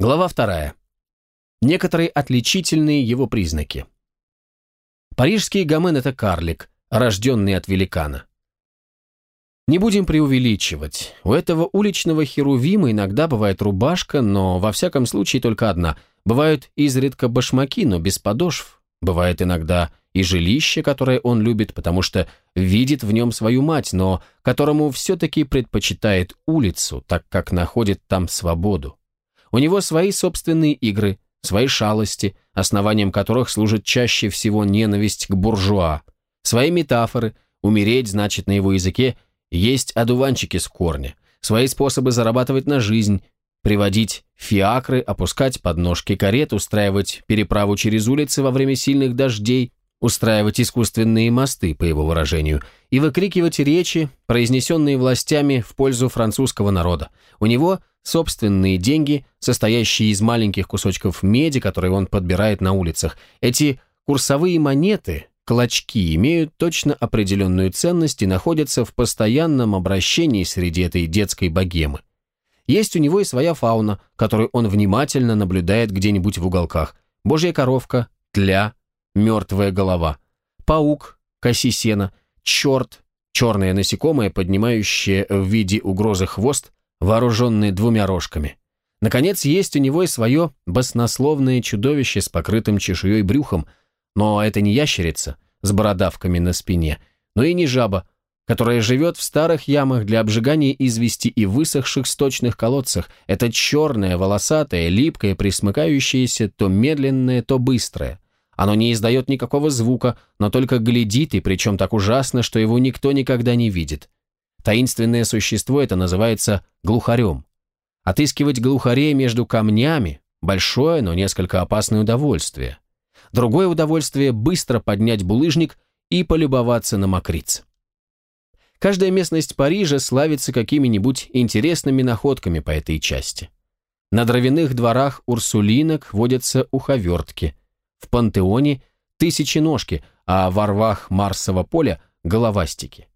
Глава вторая. Некоторые отличительные его признаки. Парижский гомен – это карлик, рожденный от великана. Не будем преувеличивать. У этого уличного херувима иногда бывает рубашка, но во всяком случае только одна. Бывают изредка башмаки, но без подошв. Бывает иногда и жилище, которое он любит, потому что видит в нем свою мать, но которому все-таки предпочитает улицу, так как находит там свободу. У него свои собственные игры, свои шалости, основанием которых служит чаще всего ненависть к буржуа, свои метафоры, умереть значит на его языке есть одуванчики с корня, свои способы зарабатывать на жизнь, приводить фиакры, опускать подножки карет, устраивать переправу через улицы во время сильных дождей, устраивать искусственные мосты, по его выражению, и выкрикивать речи, произнесенные властями в пользу французского народа. У него собственные деньги, состоящие из маленьких кусочков меди, которые он подбирает на улицах. Эти курсовые монеты, клочки, имеют точно определенную ценность и находятся в постоянном обращении среди этой детской богемы. Есть у него и своя фауна, которую он внимательно наблюдает где-нибудь в уголках. Божья коровка, тля, мертвая голова, паук, коси сена, черт, черное насекомое, поднимающее в виде угрозы хвост, вооруженный двумя рожками. Наконец, есть у него и свое баснословное чудовище с покрытым чешуей брюхом, но это не ящерица с бородавками на спине, но и не жаба, которая живет в старых ямах для обжигания извести и высохших сточных колодцах. Это черное, волосатое, липкое, присмыкающееся, то медленное, то быстрое. Оно не издает никакого звука, но только глядит, и причем так ужасно, что его никто никогда не видит. Таинственное существо это называется глухарем. Отыскивать глухарей между камнями – большое, но несколько опасное удовольствие. Другое удовольствие – быстро поднять булыжник и полюбоваться на мокриц. Каждая местность Парижа славится какими-нибудь интересными находками по этой части. На дровяных дворах урсулинок водятся уховертки, в пантеоне – тысяченожки, а во рвах Марсового поля – головастики.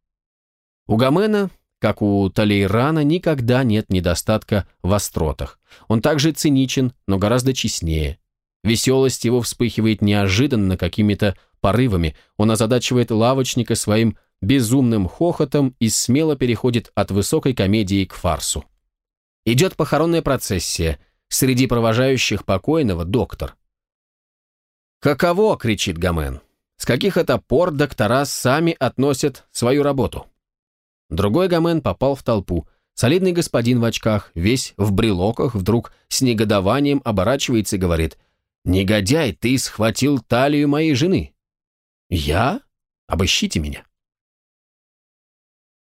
У Гомена, как у Талейрана, никогда нет недостатка в остротах. Он также циничен, но гораздо честнее. Веселость его вспыхивает неожиданно какими-то порывами. Он озадачивает лавочника своим безумным хохотом и смело переходит от высокой комедии к фарсу. Идет похоронная процессия. Среди провожающих покойного доктор. «Каково?» — кричит Гомен. «С каких это пор доктора сами относят свою работу?» Другой Гомен попал в толпу. Солидный господин в очках, весь в брелоках, вдруг с негодованием оборачивается и говорит «Негодяй, ты схватил талию моей жены». «Я? Обыщите меня».